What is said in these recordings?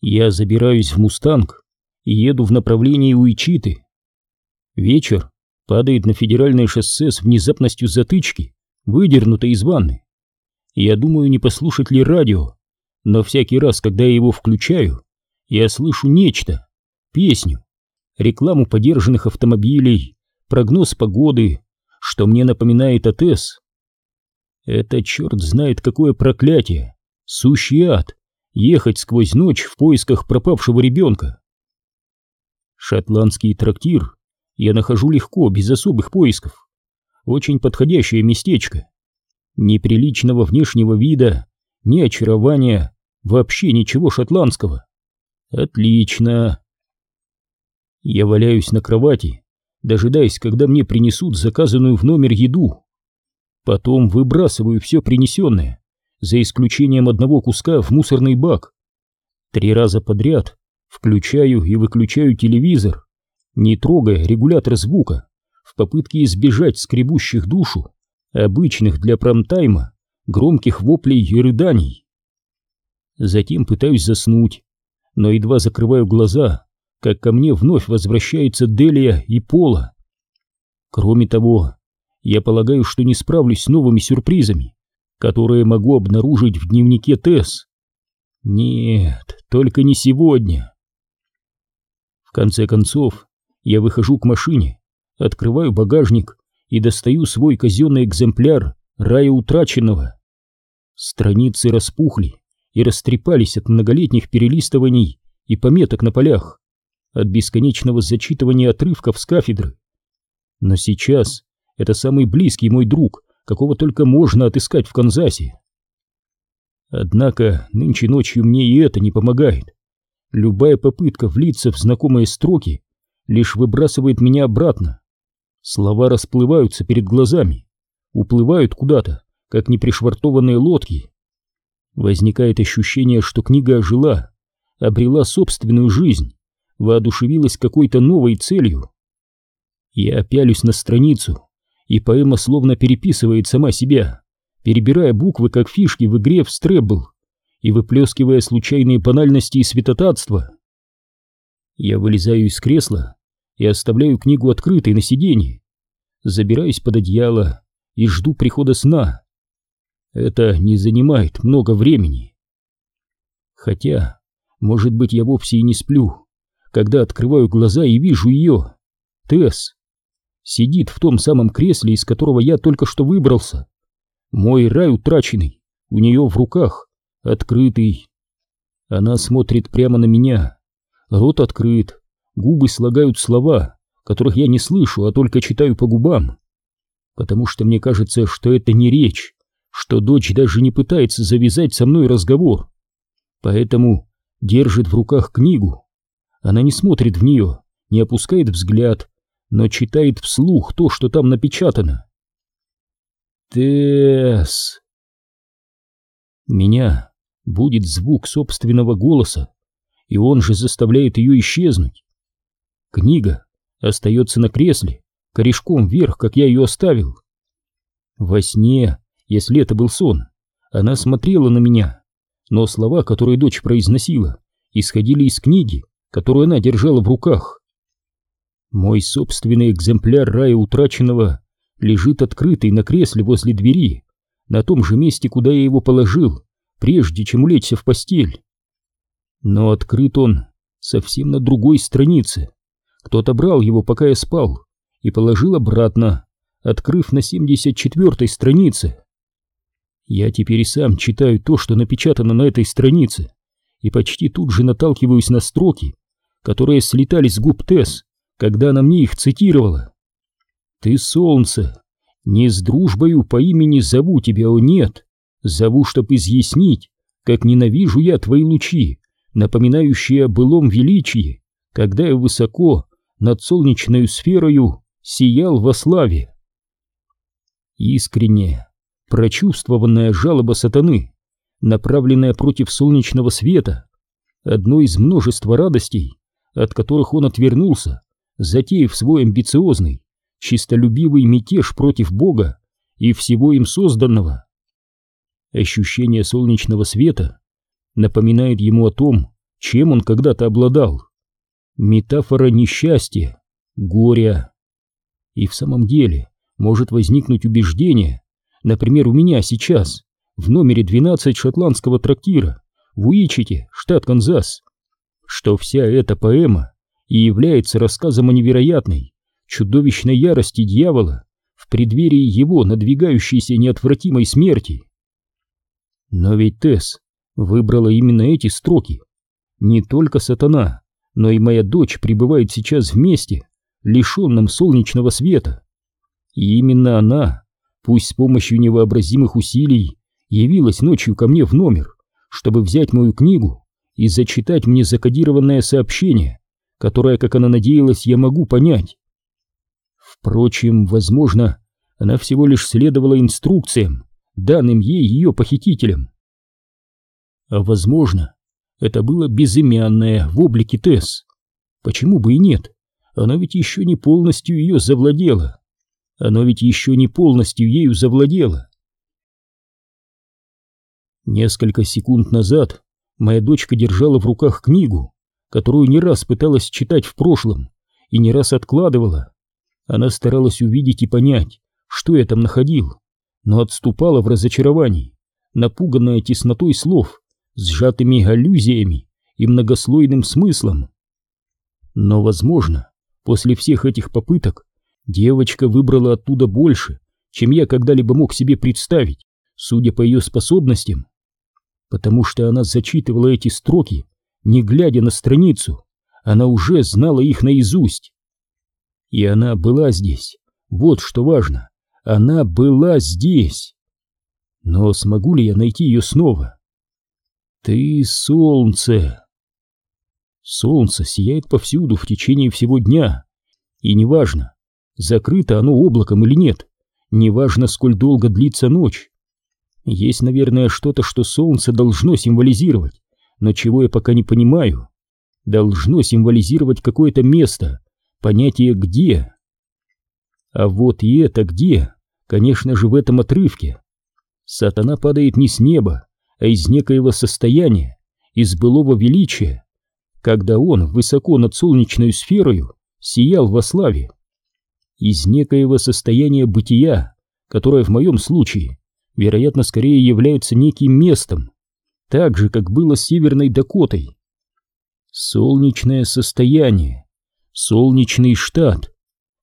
Я забираюсь в «Мустанг» и еду в направлении Уичиты. Вечер падает на федеральное шоссе с внезапностью затычки, выдернутой из ванны. Я думаю, не послушать ли радио, но всякий раз, когда я его включаю, я слышу нечто, песню, рекламу подержанных автомобилей, прогноз погоды, что мне напоминает о. Это черт знает какое проклятие, сущий ад, ехать сквозь ночь в поисках пропавшего ребенка. Шотландский трактир я нахожу легко, без особых поисков. Очень подходящее местечко. Ни приличного внешнего вида, ни очарования, вообще ничего шотландского. Отлично. Я валяюсь на кровати, дожидаясь, когда мне принесут заказанную в номер еду. Потом выбрасываю все принесенное, за исключением одного куска в мусорный бак. Три раза подряд включаю и выключаю телевизор, не трогая регулятор звука, в попытке избежать скребущих душу, обычных для промтайма, громких воплей и рыданий. Затем пытаюсь заснуть, но едва закрываю глаза, как ко мне вновь возвращается Делия и Пола. Кроме того, я полагаю, что не справлюсь с новыми сюрпризами, которые могу обнаружить в дневнике Тесс. Нет, только не сегодня. В конце концов, я выхожу к машине, открываю багажник и достаю свой казенный экземпляр рая утраченного. Страницы распухли и растрепались от многолетних перелистываний и пометок на полях, от бесконечного зачитывания отрывков с кафедры. Но сейчас это самый близкий мой друг, какого только можно отыскать в Канзасе. Однако нынче ночью мне и это не помогает. Любая попытка влиться в знакомые строки лишь выбрасывает меня обратно. Слова расплываются перед глазами, уплывают куда-то, как непришвартованные лодки. Возникает ощущение, что книга ожила, обрела собственную жизнь, воодушевилась какой-то новой целью. Я пялюсь на страницу, и поэма словно переписывает сама себя, перебирая буквы, как фишки в игре в стребл, и выплескивая случайные банальности и святотатства. Я вылезаю из кресла и оставляю книгу открытой на сиденье, забираюсь под одеяло и жду прихода сна. Это не занимает много времени. Хотя, может быть, я вовсе и не сплю, когда открываю глаза и вижу ее, Тесс. Сидит в том самом кресле, из которого я только что выбрался. Мой рай утраченный, у нее в руках, открытый. Она смотрит прямо на меня, рот открыт, губы слагают слова, которых я не слышу, а только читаю по губам. Потому что мне кажется, что это не речь, что дочь даже не пытается завязать со мной разговор. Поэтому держит в руках книгу. Она не смотрит в нее, не опускает взгляд, но читает вслух то, что там напечатано. Тесс. Меня будет звук собственного голоса, и он же заставляет ее исчезнуть. Книга остается на кресле, корешком вверх, как я ее оставил. Во сне, если это был сон, она смотрела на меня, но слова, которые дочь произносила, исходили из книги, которую она держала в руках. Мой собственный экземпляр рая утраченного лежит открытый на кресле возле двери, на том же месте, куда я его положил, прежде чем улечься в постель. Но открыт он совсем на другой странице. Кто-то брал его, пока я спал, и положил обратно, открыв на 74-й странице. Я теперь и сам читаю то, что напечатано на этой странице, и почти тут же наталкиваюсь на строки, которые слетали с губ Тесс, когда она мне их цитировала. «Ты солнце, не с дружбою по имени зову тебя, о нет, зову, чтоб изъяснить, как ненавижу я твои лучи, напоминающие о былом величии, когда я высоко над солнечной сферою сиял во славе». Искренняя, прочувствованная жалоба сатаны, направленная против солнечного света, одно из множества радостей, от которых он отвернулся, затеяв свой амбициозный, чистолюбивый мятеж против Бога и всего им созданного. Ощущение солнечного света напоминает ему о том, чем он когда-то обладал. Метафора несчастья, горя. И в самом деле может возникнуть убеждение, например, у меня сейчас, в номере 12 шотландского трактира, в Уичите, штат Канзас, что вся эта поэма и является рассказом о невероятной, чудовищной ярости дьявола в преддверии его надвигающейся неотвратимой смерти. Но ведь Тесс выбрала именно эти строки. Не только сатана, но и моя дочь пребывает сейчас вместе, лишенном солнечного света. И именно она, пусть с помощью невообразимых усилий, явилась ночью ко мне в номер, чтобы взять мою книгу и зачитать мне закодированное сообщение, которое, как она надеялась, я могу понять. Впрочем, возможно, она всего лишь следовала инструкциям, данным ей ее похитителям. А возможно, это было безымянное в облике Тесс. Почему бы и нет? Оно ведь еще не полностью ее завладело. Оно ведь еще не полностью ею завладело. Несколько секунд назад моя дочка держала в руках книгу, которую не раз пыталась читать в прошлом и не раз откладывала. Она старалась увидеть и понять, что я там находил, но отступала в разочаровании, напуганная теснотой слов, сжатыми аллюзиями и многослойным смыслом. Но, возможно, после всех этих попыток девочка выбрала оттуда больше, чем я когда-либо мог себе представить, судя по ее способностям, потому что она зачитывала эти строки, не глядя на страницу, она уже знала их наизусть. И она была здесь, вот что важно, она была здесь. Но смогу ли я найти ее снова? Ты солнце. Солнце сияет повсюду в течение всего дня. И неважно, закрыто оно облаком или нет, неважно, сколь долго длится ночь. Есть, наверное, что-то, что солнце должно символизировать, но чего я пока не понимаю. Должно символизировать какое-то место, понятие «где». А вот и это «где», конечно же, в этом отрывке. Сатана падает не с неба, а из некоего состояния, из былого величия, когда он высоко над солнечной сферою сиял во славе. Из некоего состояния бытия, которое в моем случае, вероятно, скорее является неким местом, так же, как было с Северной Дакотой. Солнечное состояние, солнечный штат,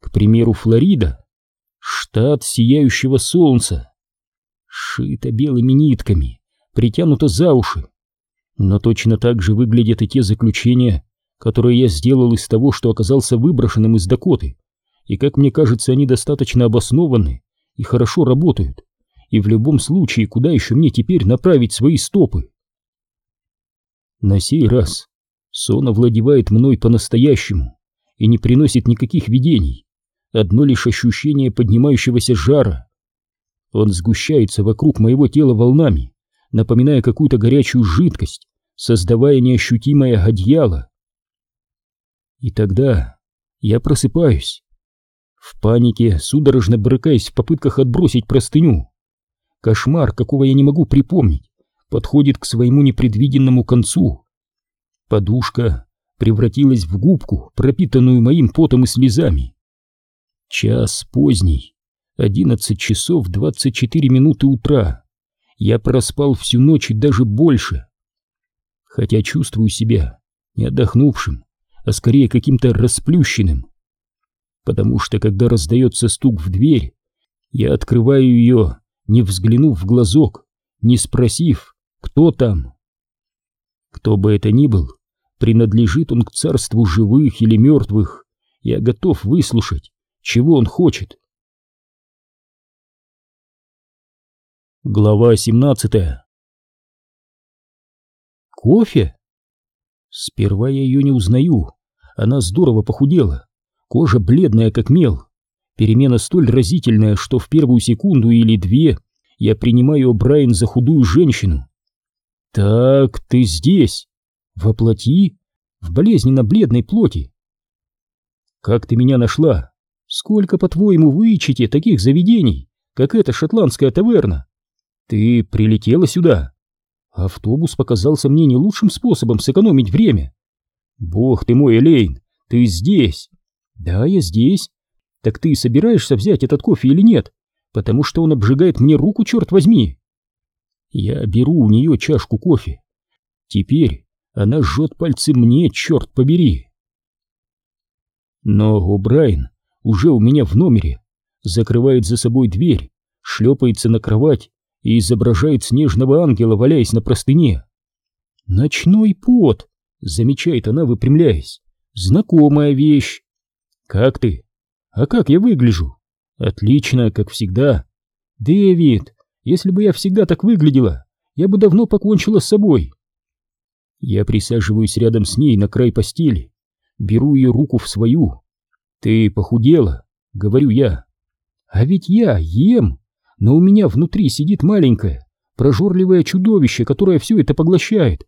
к примеру, Флорида, штат сияющего солнца, шито белыми нитками, притянуто за уши. Но точно так же выглядят и те заключения, которые я сделал из того, что оказался выброшенным из Дакоты, и, как мне кажется, они достаточно обоснованы и хорошо работают, и в любом случае, куда еще мне теперь направить свои стопы? На сей раз сон овладевает мной по-настоящему и не приносит никаких видений, одно лишь ощущение поднимающегося жара. Он сгущается вокруг моего тела волнами, напоминая какую-то горячую жидкость, создавая неощутимое одеяло. И тогда я просыпаюсь. В панике, судорожно брыкаясь в попытках отбросить простыню. Кошмар, какого я не могу припомнить, подходит к своему непредвиденному концу. Подушка превратилась в губку, пропитанную моим потом и слезами. Час поздний, одиннадцать часов двадцать четыре минуты утра. Я проспал всю ночь и даже больше. Хотя чувствую себя не отдохнувшим, а скорее каким-то расплющенным. Потому что, когда раздается стук в дверь, я открываю ее, не взглянув в глазок, не спросив, кто там. Кто бы это ни был, принадлежит он к царству живых или мертвых, я готов выслушать, чего он хочет. Глава 17 Кофе? Сперва я ее не узнаю. Она здорово похудела. Кожа бледная, как мел. Перемена столь разительная, что в первую секунду или две я принимаю Брайан за худую женщину. Так, ты здесь? Воплоти? В болезненно-бледной плоти? Как ты меня нашла? Сколько, по-твоему, вы ищете таких заведений, как эта шотландская таверна? Ты прилетела сюда? Автобус показался мне не лучшим способом сэкономить время. Бог ты мой, Элейн, ты здесь. Да, я здесь. Так ты собираешься взять этот кофе или нет? Потому что он обжигает мне руку, черт возьми. Я беру у нее чашку кофе. Теперь она жжет пальцы мне, черт побери. Но О'Брайен уже у меня в номере, закрывает за собой дверь, шлепается на кровать и изображает снежного ангела, валяясь на простыне. «Ночной пот!» — замечает она, выпрямляясь. «Знакомая вещь!» «Как ты?» «А как я выгляжу?» «Отлично, как всегда!» «Дэвид, если бы я всегда так выглядела, я бы давно покончила с собой!» Я присаживаюсь рядом с ней на край постели, беру ее руку в свою. «Ты похудела?» — говорю я. «А ведь я ем!» но у меня внутри сидит маленькое, прожорливое чудовище, которое все это поглощает.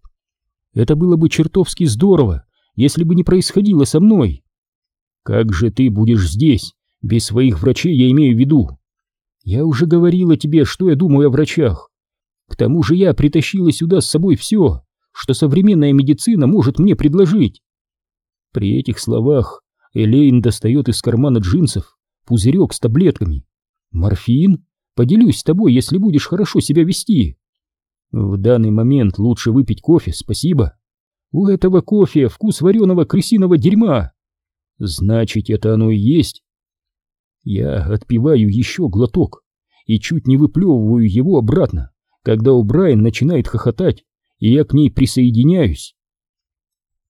Это было бы чертовски здорово, если бы не происходило со мной. Как же ты будешь здесь, без своих врачей, я имею в виду? Я уже говорила тебе, что я думаю о врачах. К тому же я притащила сюда с собой все, что современная медицина может мне предложить. При этих словах Элейн достает из кармана джинсов пузырек с таблетками. Морфин? Поделюсь с тобой, если будешь хорошо себя вести. В данный момент лучше выпить кофе, спасибо. У этого кофе вкус вареного крысиного дерьма. Значит, это оно и есть. Я отпиваю еще глоток и чуть не выплевываю его обратно, когда у Брайан начинает хохотать, и я к ней присоединяюсь.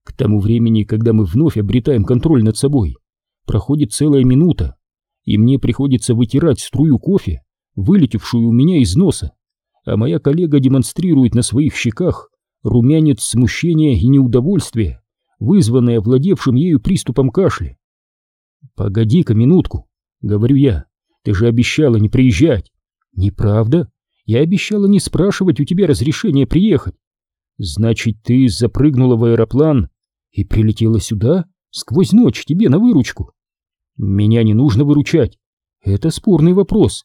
К тому времени, когда мы вновь обретаем контроль над собой, проходит целая минута, и мне приходится вытирать струю кофе вылетевшую у меня из носа, а моя коллега демонстрирует на своих щеках румянец смущения и неудовольствия, вызванный овладевшим ею приступом кашля. «Погоди-ка минутку», — говорю я, — «ты же обещала не приезжать». «Неправда. Я обещала не спрашивать у тебя разрешения приехать». «Значит, ты запрыгнула в аэроплан и прилетела сюда, сквозь ночь, тебе на выручку?» «Меня не нужно выручать. Это спорный вопрос.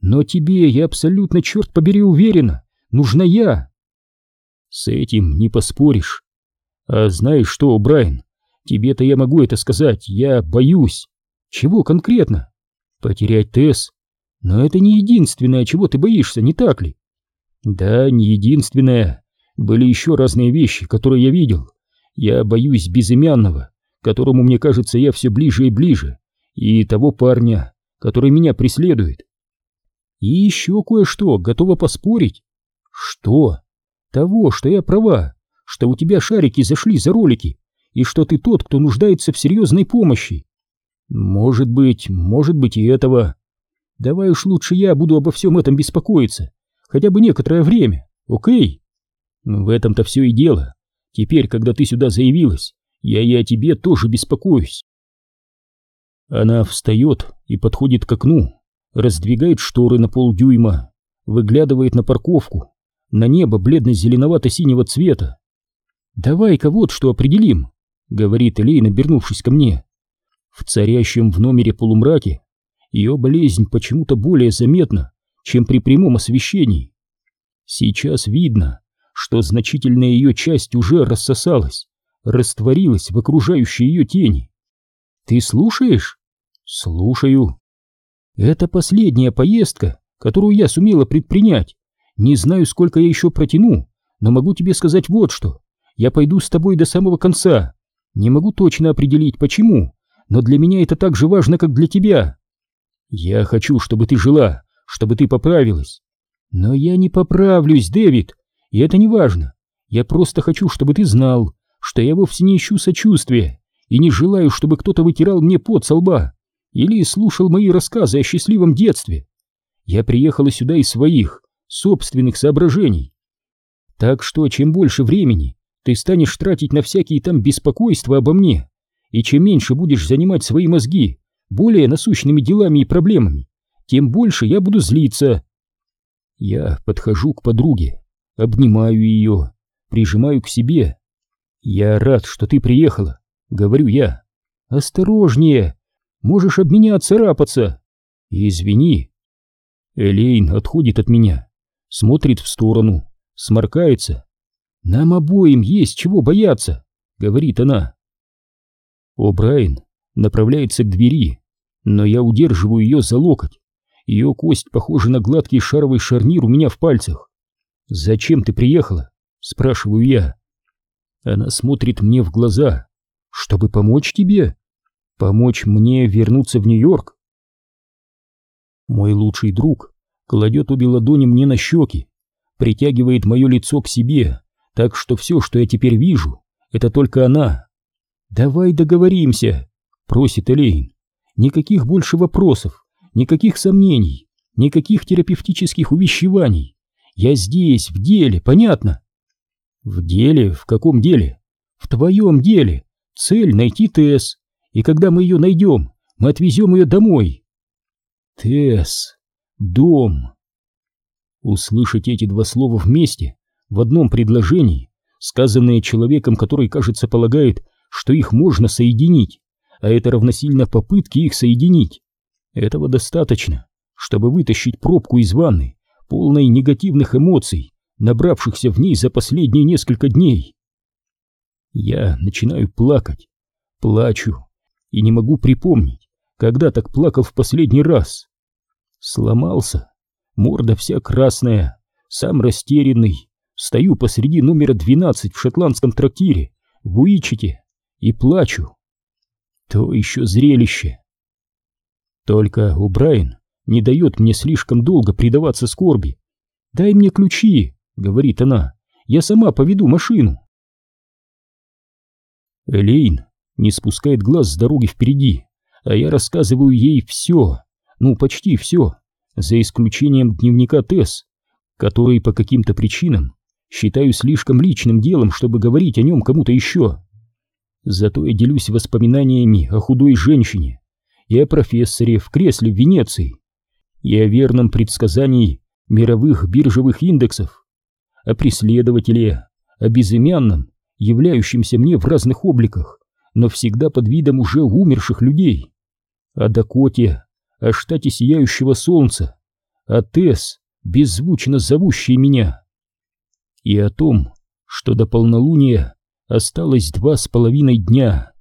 Но тебе я абсолютно, черт побери, уверена, нужна я. С этим не поспоришь. А знаешь что, Брайан, тебе-то я могу это сказать, я боюсь. Чего конкретно? Потерять Тесс. Но это не единственное, чего ты боишься, не так ли? Да, не единственное. Были еще разные вещи, которые я видел. Я боюсь безымянного, которому, мне кажется, я все ближе и ближе, и того парня, который меня преследует. И еще кое-что, готова поспорить. Что? Того, что я права, что у тебя шарики зашли за ролики, и что ты тот, кто нуждается в серьезной помощи. Может быть, может быть и этого. Давай уж лучше я буду обо всем этом беспокоиться, хотя бы некоторое время, окей? В этом-то все и дело. Теперь, когда ты сюда заявилась, я и о тебе тоже беспокоюсь. Она встает и подходит к окну, раздвигает шторы на полдюйма, выглядывает на парковку, на небо бледно-зеленовато-синего цвета. «Давай-ка вот что определим», — говорит Элейн, обернувшись ко мне. В царящем в номере полумраке ее болезнь почему-то более заметна, чем при прямом освещении. Сейчас видно, что значительная ее часть уже рассосалась, растворилась в окружающей ее тени. «Ты слушаешь?» «Слушаю», это последняя поездка, которую я сумела предпринять. Не знаю, сколько я еще протяну, но могу тебе сказать вот что. Я пойду с тобой до самого конца. Не могу точно определить, почему, но для меня это так же важно, как для тебя. Я хочу, чтобы ты жила, чтобы ты поправилась. Но я не поправлюсь, Дэвид, и это не важно. Я просто хочу, чтобы ты знал, что я вовсе не ищу сочувствия и не желаю, чтобы кто-то вытирал мне пот со лба или слушал мои рассказы о счастливом детстве. Я приехала сюда из своих, собственных соображений. Так что, чем больше времени ты станешь тратить на всякие там беспокойства обо мне, и чем меньше будешь занимать свои мозги более насущными делами и проблемами, тем больше я буду злиться. Я подхожу к подруге, обнимаю ее, прижимаю к себе. Я рад, что ты приехала, говорю я. Осторожнее, Можешь об меня царапаться. Извини. Элейн отходит от меня, смотрит в сторону, сморкается. «Нам обоим есть чего бояться», — говорит она. О'Брайен направляется к двери, но я удерживаю ее за локоть. Ее кость похожа на гладкий шаровый шарнир у меня в пальцах. «Зачем ты приехала?» — спрашиваю я. Она смотрит мне в глаза. «Чтобы помочь тебе? Помочь мне вернуться в Нью-Йорк?» Мой лучший друг кладет обе ладони мне на щеки, притягивает мое лицо к себе, так что все, что я теперь вижу, это только она. «Давай договоримся», — просит Элейн. «Никаких больше вопросов, никаких сомнений, никаких терапевтических увещеваний. Я здесь, в деле, понятно?» «В деле? В каком деле?» «В твоем деле. Цель — найти Тесс. И когда мы ее найдем, мы отвезем ее домой». «Тесс. Дом». Услышать эти два слова вместе, в одном предложении, сказанные человеком, который, кажется, полагает, что их можно соединить, а это равносильно попытке их соединить. Этого достаточно, чтобы вытащить пробку из ванны, полной негативных эмоций, набравшихся в ней за последние несколько дней. Я начинаю плакать, плачу и не могу припомнить, когда так плакал в последний раз. Сломался, морда вся красная, сам растерянный, стою посреди номера 12 в шотландском трактире, в Уичете, и плачу. То еще зрелище. Только Убрайен не дает мне слишком долго предаваться скорби. «Дай мне ключи», — говорит она, — «я сама поведу машину». Элейн не спускает глаз с дороги впереди, а я рассказываю ей все, ну почти все, за исключением дневника Тесс, который по каким-то причинам считаю слишком личным делом, чтобы говорить о нем кому-то еще. Зато я делюсь воспоминаниями о худой женщине и о профессоре в кресле в Венеции, и о верном предсказании мировых биржевых индексов, о преследователе, о безымянном, являющемся мне в разных обликах, но всегда под видом уже умерших людей, о Дакоте, о штате Сияющего Солнца, о Тесс, беззвучно зовущей меня, и о том, что до полнолуния осталось два с половиной дня.